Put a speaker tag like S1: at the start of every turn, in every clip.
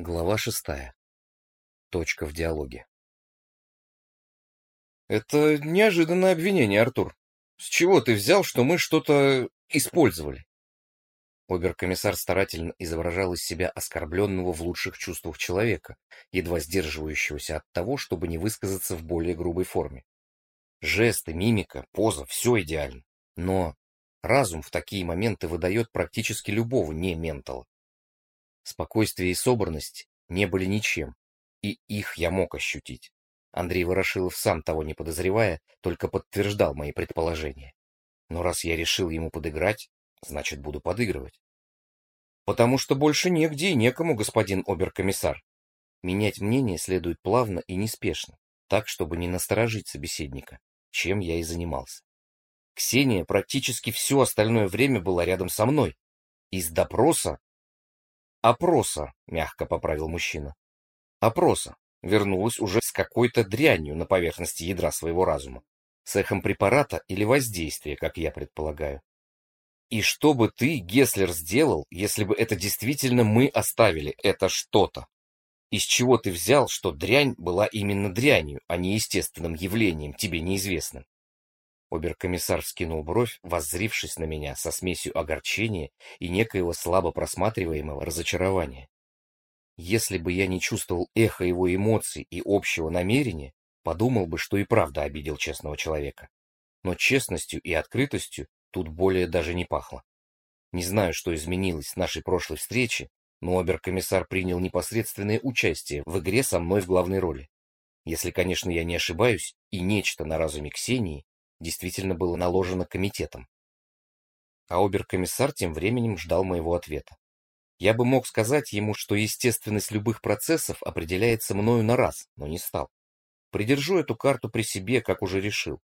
S1: Глава шестая. Точка в диалоге. Это неожиданное обвинение, Артур. С чего ты взял, что мы что-то использовали? Оберкомиссар старательно изображал из себя оскорбленного в лучших чувствах человека, едва сдерживающегося от того, чтобы не высказаться в более грубой форме. Жесты, мимика, поза — все идеально. Но разум в такие моменты выдает практически любого не-ментала. Спокойствие и собранность не были ничем, и их я мог ощутить. Андрей Ворошилов, сам того не подозревая, только подтверждал мои предположения. Но раз я решил ему подыграть, значит, буду подыгрывать. Потому что больше негде и некому, господин оберкомиссар. Менять мнение следует плавно и неспешно, так, чтобы не насторожить собеседника, чем я и занимался. Ксения практически все остальное время была рядом со мной. Из допроса Опроса, мягко поправил мужчина. Опроса. Вернулась уже с какой-то дрянью на поверхности ядра своего разума. С эхом препарата или воздействия, как я предполагаю. И что бы ты, Геслер, сделал, если бы это действительно мы оставили, это что-то? Из чего ты взял, что дрянь была именно дрянью, а не естественным явлением, тебе неизвестным? Оберкомиссар вскинул бровь, воззрившись на меня со смесью огорчения и некоего слабо просматриваемого разочарования. Если бы я не чувствовал эхо его эмоций и общего намерения, подумал бы, что и правда обидел честного человека. Но честностью и открытостью тут более даже не пахло. Не знаю, что изменилось с нашей прошлой встречи, но оберкомиссар принял непосредственное участие в игре со мной в главной роли. Если, конечно, я не ошибаюсь, и нечто на разуме Ксении действительно было наложено комитетом. А оберкомиссар тем временем ждал моего ответа. Я бы мог сказать ему, что естественность любых процессов определяется мною на раз, но не стал. Придержу эту карту при себе, как уже решил.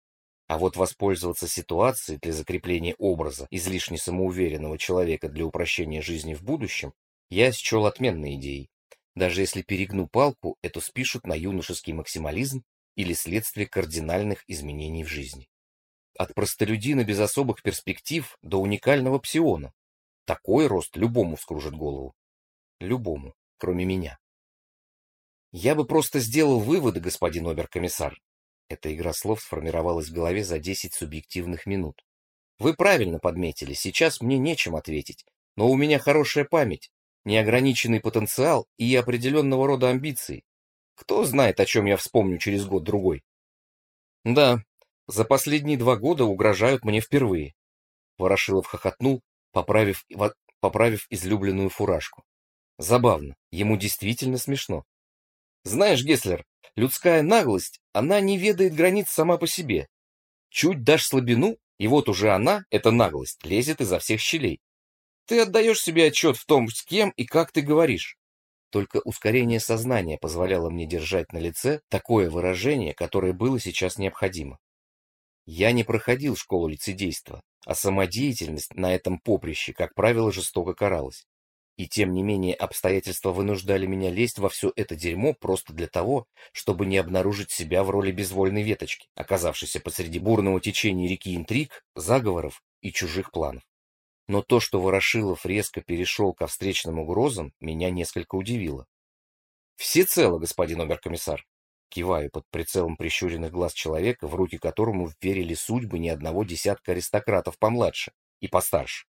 S1: А вот воспользоваться ситуацией для закрепления образа излишне самоуверенного человека для упрощения жизни в будущем я счел отменной идеей. Даже если перегну палку, эту спишут на юношеский максимализм или следствие кардинальных изменений в жизни. От простолюдина без особых перспектив до уникального псиона. Такой рост любому вскружит голову. Любому, кроме меня. Я бы просто сделал выводы, господин оберкомиссар. Эта игра слов сформировалась в голове за 10 субъективных минут. Вы правильно подметили, сейчас мне нечем ответить, но у меня хорошая память, неограниченный потенциал и определенного рода амбиции. Кто знает, о чем я вспомню через год-другой. Да, за последние два года угрожают мне впервые. Ворошилов хохотнул, поправив, поправив излюбленную фуражку. Забавно, ему действительно смешно. Знаешь, Геслер, людская наглость, она не ведает границ сама по себе. Чуть дашь слабину, и вот уже она, эта наглость, лезет изо всех щелей. Ты отдаешь себе отчет в том, с кем и как ты говоришь. Только ускорение сознания позволяло мне держать на лице такое выражение, которое было сейчас необходимо. Я не проходил школу лицедейства, а самодеятельность на этом поприще, как правило, жестоко каралась. И тем не менее обстоятельства вынуждали меня лезть во все это дерьмо просто для того, чтобы не обнаружить себя в роли безвольной веточки, оказавшейся посреди бурного течения реки интриг, заговоров и чужих планов. Но то, что Ворошилов резко перешел ко встречным угрозам, меня несколько удивило. «Всецело, господин оберкомиссар», Киваю под прицелом прищуренных глаз человека, в руки которому верили судьбы ни одного десятка аристократов помладше и постарше.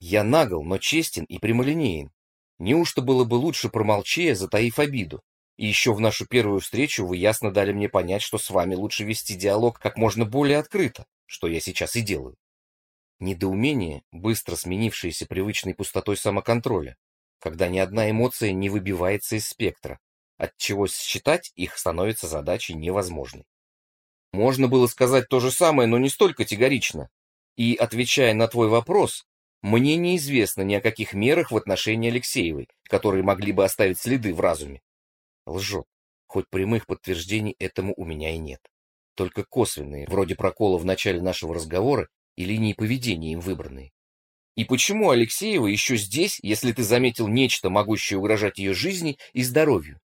S1: Я нагл, но честен и прямолинеен. Неужто было бы лучше промолчея, затаив обиду? И еще в нашу первую встречу вы ясно дали мне понять, что с вами лучше вести диалог как можно более открыто, что я сейчас и делаю. Недоумение, быстро сменившееся привычной пустотой самоконтроля, когда ни одна эмоция не выбивается из спектра, отчего считать их становится задачей невозможной. Можно было сказать то же самое, но не столь категорично. И, отвечая на твой вопрос, мне неизвестно ни о каких мерах в отношении Алексеевой, которые могли бы оставить следы в разуме. Лжет, хоть прямых подтверждений этому у меня и нет. Только косвенные, вроде прокола в начале нашего разговора и линии поведения им выбранные. И почему Алексеева еще здесь, если ты заметил нечто, могущее угрожать ее жизни и здоровью?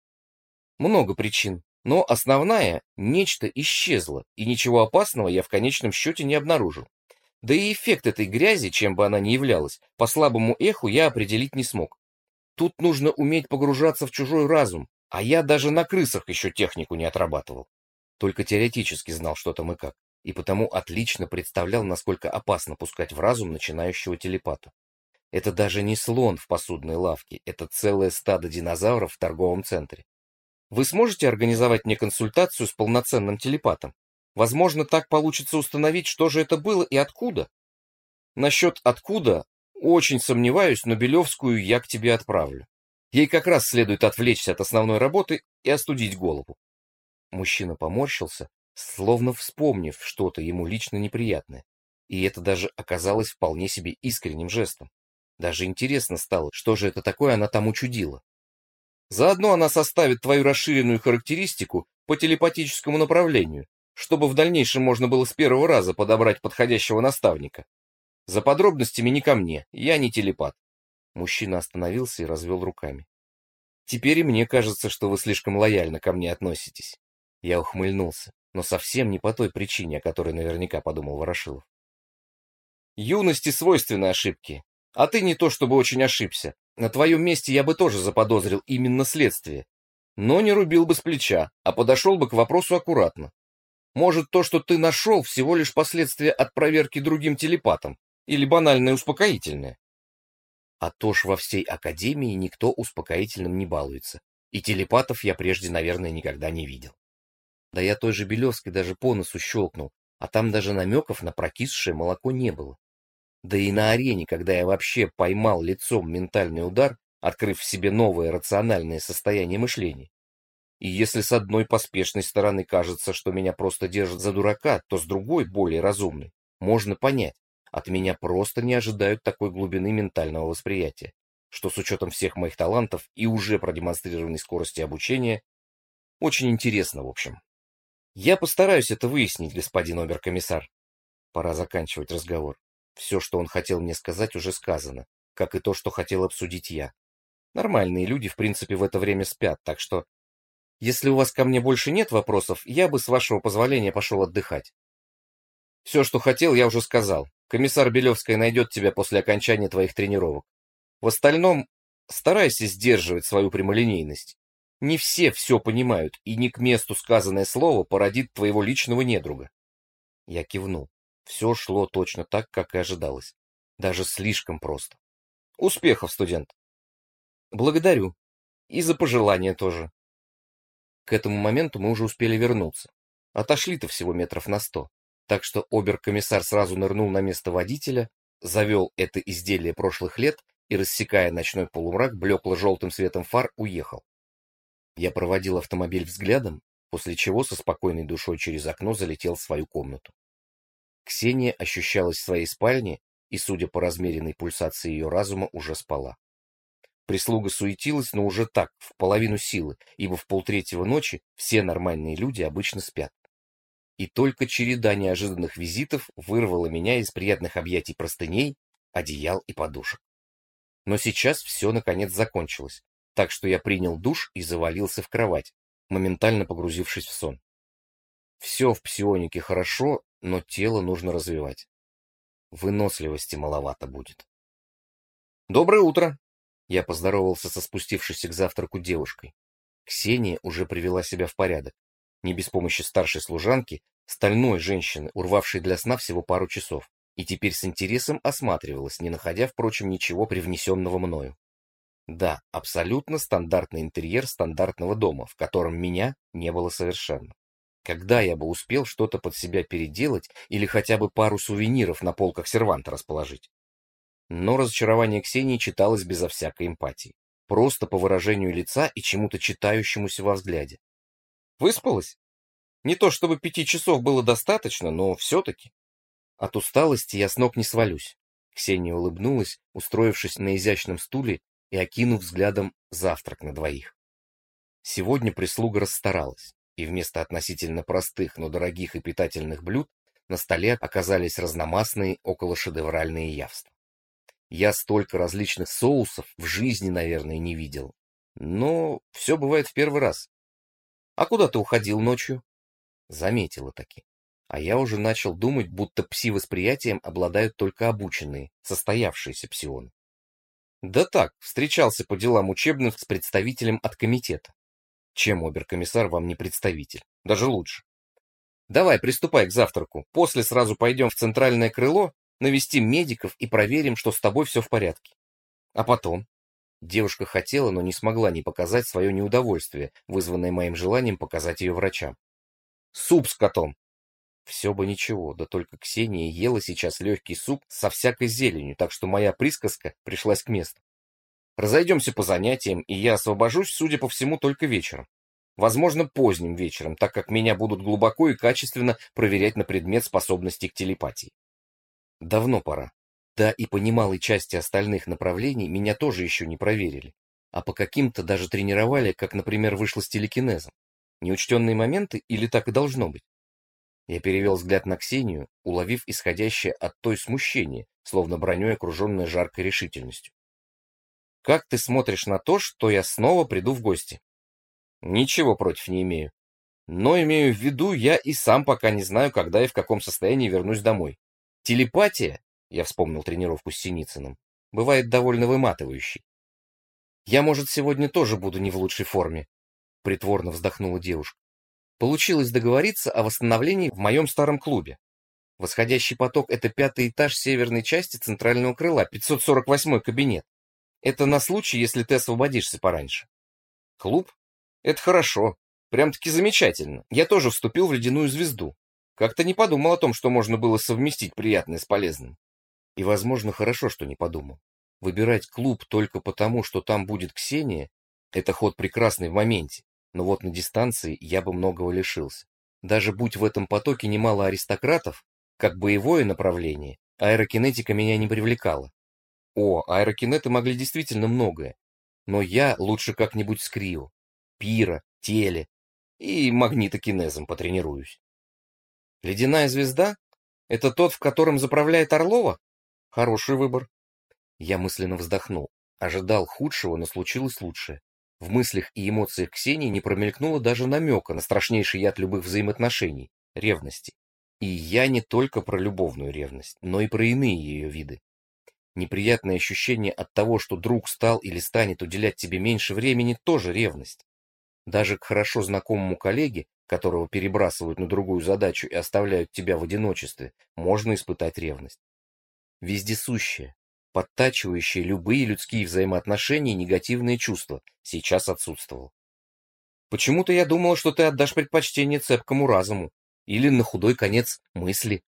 S1: Много причин, но основная – нечто исчезло, и ничего опасного я в конечном счете не обнаружил. Да и эффект этой грязи, чем бы она ни являлась, по слабому эху я определить не смог. Тут нужно уметь погружаться в чужой разум, а я даже на крысах еще технику не отрабатывал. Только теоретически знал, что там и как, и потому отлично представлял, насколько опасно пускать в разум начинающего телепата. Это даже не слон в посудной лавке, это целое стадо динозавров в торговом центре. Вы сможете организовать мне консультацию с полноценным телепатом? Возможно, так получится установить, что же это было и откуда. Насчет откуда очень сомневаюсь, но Белевскую я к тебе отправлю. Ей как раз следует отвлечься от основной работы и остудить голову. Мужчина поморщился, словно вспомнив что-то ему лично неприятное. И это даже оказалось вполне себе искренним жестом. Даже интересно стало, что же это такое она там учудила. Заодно она составит твою расширенную характеристику по телепатическому направлению, чтобы в дальнейшем можно было с первого раза подобрать подходящего наставника. За подробностями не ко мне, я не телепат. Мужчина остановился и развел руками. Теперь и мне кажется, что вы слишком лояльно ко мне относитесь. Я ухмыльнулся, но совсем не по той причине, о которой наверняка подумал Ворошилов. Юности свойственны ошибки, а ты не то чтобы очень ошибся. На твоем месте я бы тоже заподозрил именно следствие. Но не рубил бы с плеча, а подошел бы к вопросу аккуратно. Может, то, что ты нашел, всего лишь последствия от проверки другим телепатом, или банальное успокоительное. А то ж во всей академии никто успокоительным не балуется, и телепатов я прежде, наверное, никогда не видел. Да я той же Белевской даже по носу щелкнул, а там даже намеков на прокисшее молоко не было. Да и на арене, когда я вообще поймал лицом ментальный удар, открыв в себе новое рациональное состояние мышления. И если с одной поспешной стороны кажется, что меня просто держат за дурака, то с другой, более разумной, можно понять, от меня просто не ожидают такой глубины ментального восприятия, что с учетом всех моих талантов и уже продемонстрированной скорости обучения, очень интересно, в общем. Я постараюсь это выяснить, господин оберкомиссар. Пора заканчивать разговор. Все, что он хотел мне сказать, уже сказано, как и то, что хотел обсудить я. Нормальные люди, в принципе, в это время спят, так что... Если у вас ко мне больше нет вопросов, я бы, с вашего позволения, пошел отдыхать. Все, что хотел, я уже сказал. Комиссар Белевская найдет тебя после окончания твоих тренировок. В остальном, старайся сдерживать свою прямолинейность. Не все все понимают, и не к месту сказанное слово породит твоего личного недруга. Я кивнул. Все шло точно так, как и ожидалось. Даже слишком просто. Успехов, студент. Благодарю. И за пожелания тоже. К этому моменту мы уже успели вернуться. Отошли-то всего метров на сто. Так что оберкомиссар сразу нырнул на место водителя, завел это изделие прошлых лет и, рассекая ночной полумрак, блекло-желтым светом фар, уехал. Я проводил автомобиль взглядом, после чего со спокойной душой через окно залетел в свою комнату. Ксения ощущалась в своей спальне и, судя по размеренной пульсации ее разума, уже спала. Прислуга суетилась, но уже так, в половину силы, ибо в полтретьего ночи все нормальные люди обычно спят. И только череда неожиданных визитов вырвала меня из приятных объятий простыней, одеял и подушек. Но сейчас все наконец закончилось, так что я принял душ и завалился в кровать, моментально погрузившись в сон. Все в псионике хорошо, но тело нужно развивать. Выносливости маловато будет. «Доброе утро!» Я поздоровался со спустившейся к завтраку девушкой. Ксения уже привела себя в порядок. Не без помощи старшей служанки, стальной женщины, урвавшей для сна всего пару часов, и теперь с интересом осматривалась, не находя, впрочем, ничего привнесенного мною. Да, абсолютно стандартный интерьер стандартного дома, в котором меня не было совершенно. Когда я бы успел что-то под себя переделать или хотя бы пару сувениров на полках серванта расположить? Но разочарование Ксении читалось безо всякой эмпатии. Просто по выражению лица и чему-то читающемуся во взгляде. Выспалась? Не то чтобы пяти часов было достаточно, но все-таки. От усталости я с ног не свалюсь. Ксения улыбнулась, устроившись на изящном стуле и окинув взглядом завтрак на двоих. Сегодня прислуга расстаралась и вместо относительно простых, но дорогих и питательных блюд на столе оказались разномастные околошедевральные явства. Я столько различных соусов в жизни, наверное, не видел. Но все бывает в первый раз. А куда ты уходил ночью? Заметила таки. А я уже начал думать, будто пси-восприятием обладают только обученные, состоявшиеся псионы. Да так, встречался по делам учебных с представителем от комитета. Чем оберкомиссар вам не представитель? Даже лучше. Давай, приступай к завтраку. После сразу пойдем в центральное крыло, навестим медиков и проверим, что с тобой все в порядке. А потом? Девушка хотела, но не смогла не показать свое неудовольствие, вызванное моим желанием показать ее врачам. Суп с котом. Все бы ничего, да только Ксения ела сейчас легкий суп со всякой зеленью, так что моя присказка пришлась к месту. Разойдемся по занятиям, и я освобожусь, судя по всему, только вечером. Возможно, поздним вечером, так как меня будут глубоко и качественно проверять на предмет способности к телепатии. Давно пора. Да и по немалой части остальных направлений меня тоже еще не проверили, а по каким-то даже тренировали, как, например, вышло с телекинезом. Неучтенные моменты или так и должно быть? Я перевел взгляд на Ксению, уловив исходящее от той смущение, словно броней окруженное жаркой решительностью. «Как ты смотришь на то, что я снова приду в гости?» «Ничего против не имею. Но имею в виду, я и сам пока не знаю, когда и в каком состоянии вернусь домой. Телепатия я вспомнил тренировку с Синицыным, бывает довольно выматывающей. Я, может, сегодня тоже буду не в лучшей форме, притворно вздохнула девушка. Получилось договориться о восстановлении в моем старом клубе. Восходящий поток — это пятый этаж северной части центрального крыла, 548 кабинет. Это на случай, если ты освободишься пораньше. Клуб? Это хорошо. Прям-таки замечательно. Я тоже вступил в ледяную звезду. Как-то не подумал о том, что можно было совместить приятное с полезным. И, возможно, хорошо, что не подумал. Выбирать клуб только потому, что там будет Ксения, это ход прекрасный в моменте, но вот на дистанции я бы многого лишился. Даже будь в этом потоке немало аристократов, как боевое направление, аэрокинетика меня не привлекала. О, аэрокинеты могли действительно многое, но я лучше как-нибудь с Крио, Пира, Теле и магнитокинезом потренируюсь. Ледяная звезда? Это тот, в котором заправляет Орлова? Хороший выбор. Я мысленно вздохнул. Ожидал худшего, но случилось лучшее. В мыслях и эмоциях Ксении не промелькнуло даже намека на страшнейший яд любых взаимоотношений — ревности. И я не только про любовную ревность, но и про иные ее виды. Неприятное ощущение от того, что друг стал или станет уделять тебе меньше времени, тоже ревность. Даже к хорошо знакомому коллеге, которого перебрасывают на другую задачу и оставляют тебя в одиночестве, можно испытать ревность вездесущее, подтачивающее любые людские взаимоотношения негативные чувства, сейчас отсутствовал. Почему-то я думала, что ты отдашь предпочтение цепкому разуму или на худой конец мысли.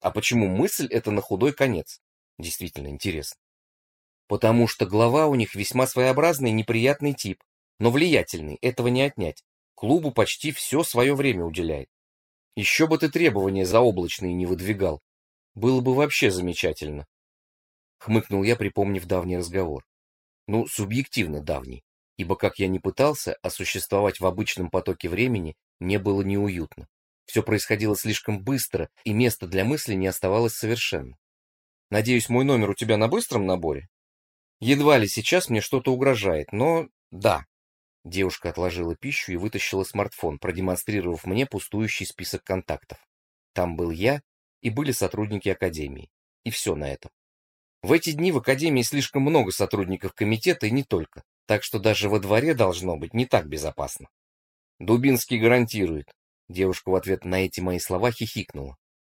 S1: А почему мысль — это на худой конец? Действительно интересно. Потому что глава у них весьма своеобразный неприятный тип, но влиятельный, этого не отнять. Клубу почти все свое время уделяет. Еще бы ты требования заоблачные не выдвигал, было бы вообще замечательно. Хмыкнул я, припомнив давний разговор. Ну, субъективно давний, ибо как я ни пытался, а существовать в обычном потоке времени не было неуютно. Все происходило слишком быстро, и места для мысли не оставалось совершенно. Надеюсь, мой номер у тебя на быстром наборе? Едва ли сейчас мне что-то угрожает, но да. Девушка отложила пищу и вытащила смартфон, продемонстрировав мне пустующий список контактов. Там был я и были сотрудники Академии. И все на этом. В эти дни в Академии слишком много сотрудников комитета и не только, так что даже во дворе должно быть не так безопасно. Дубинский гарантирует. Девушка в ответ на эти мои слова хихикнула.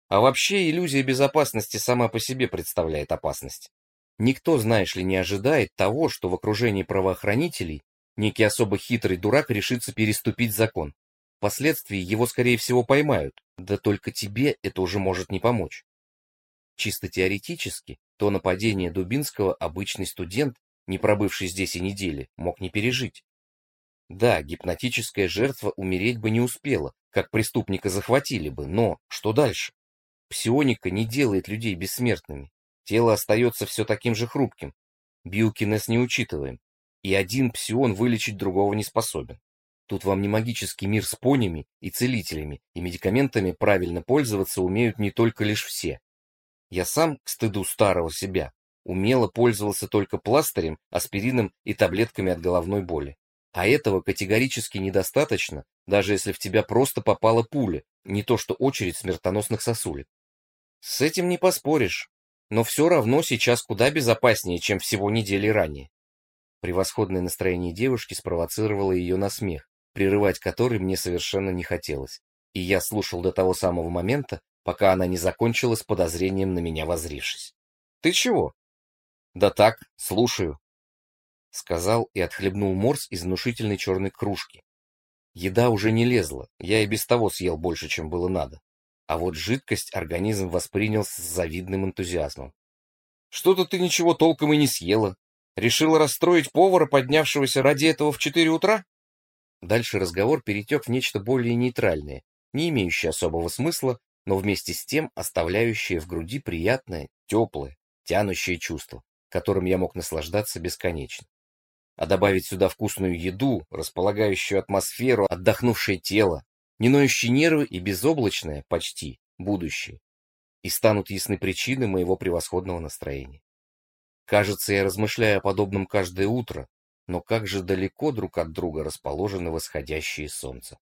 S1: А вообще иллюзия безопасности сама по себе представляет опасность. Никто, знаешь ли, не ожидает того, что в окружении правоохранителей некий особо хитрый дурак решится переступить закон. Впоследствии его, скорее всего, поймают, да только тебе это уже может не помочь. Чисто теоретически, то нападение Дубинского обычный студент, не пробывший здесь и недели, мог не пережить. Да, гипнотическая жертва умереть бы не успела, как преступника захватили бы, но что дальше? Псионика не делает людей бессмертными. Тело остается все таким же хрупким. Биокинез не учитываем. И один псион вылечить другого не способен. Тут вам не магический мир с понями и целителями, и медикаментами правильно пользоваться умеют не только лишь все. Я сам, к стыду старого себя, умело пользовался только пластырем, аспирином и таблетками от головной боли. А этого категорически недостаточно, даже если в тебя просто попала пуля, не то что очередь смертоносных сосулек. С этим не поспоришь. но все равно сейчас куда безопаснее, чем всего недели ранее. Превосходное настроение девушки спровоцировало ее на смех, прерывать который мне совершенно не хотелось, и я слушал до того самого момента, пока она не закончила с подозрением на меня возрившись. «Ты чего?» «Да так, слушаю», — сказал и отхлебнул морс из внушительной черной кружки. Еда уже не лезла, я и без того съел больше, чем было надо. А вот жидкость организм воспринял с завидным энтузиазмом. «Что-то ты ничего толком и не съела. Решила расстроить повара, поднявшегося ради этого в четыре утра?» Дальше разговор перетек в нечто более нейтральное, не имеющее особого смысла, но вместе с тем оставляющее в груди приятное, теплое, тянущее чувство, которым я мог наслаждаться бесконечно. А добавить сюда вкусную еду, располагающую атмосферу, отдохнувшее тело, не ноющие нервы и безоблачное, почти, будущее. И станут ясны причины моего превосходного настроения. Кажется, я размышляю о подобном каждое утро, но как же далеко друг от друга расположены восходящие солнца.